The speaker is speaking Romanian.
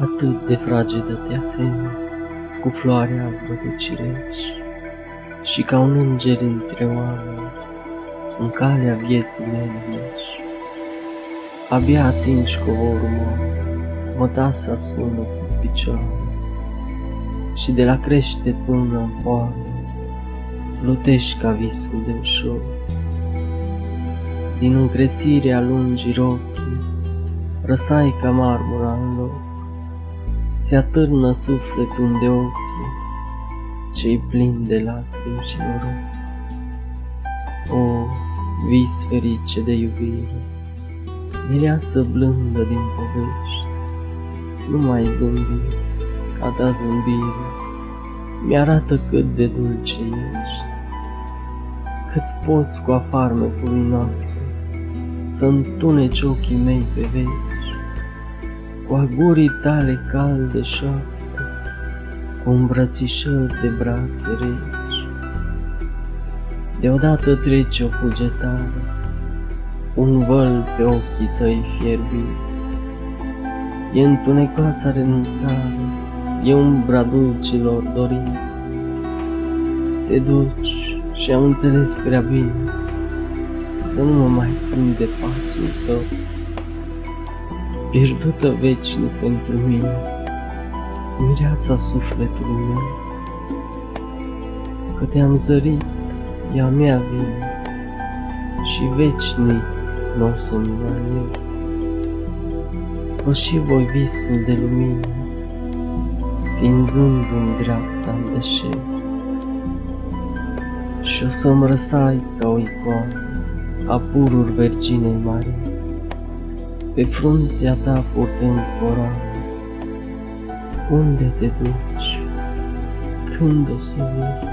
Atât de fragedă te asemeni cu floarea albă de cireș și ca un înger între oameni în calea vieții mele ești. Abia atingi covorul meu, mătasa sună sub picioare și de la crește până în poară plutești ca visul de ușor. Din încrețire alungi rochii, răsai ca marmura în loc, se atârnă sufletul de ochii, cei plini de lacrimi și noroc. O, vis ferice de iubire, mireasă blândă din povești, nu mai zâmbi, ca ta zâmbire, mi-arată cât de dulce ești, cât poți cu afarmecul noapte să întuneci ochii mei pe veci, cu agurii tale calde șoapte, cu îmbrățișări de brațe reci. Deodată trece o cugetare, un văl pe ochii tăi fierbiți, e întunecoasa renunțare, e umbra dulcilor doriți. Te duci și am înțeles prea bine să nu mă mai țin de pasul tău, pierdută vecinic pentru mine, mireasa sufletului meu, că te-am zărit, ea mea vine și vecinic nu o să-mi mai eu. Spăși voi visul de lumină, tinzând în dreapta în deșert, și o să-mi răsai ca o icoană a pururi Verginei Marii, pe fruntea ta purtând coroană. Unde te duci? Când o să vii?